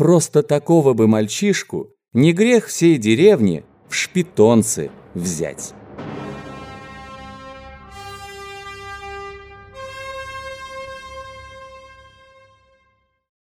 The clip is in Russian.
Просто такого бы мальчишку не грех всей деревни в шпитонцы взять.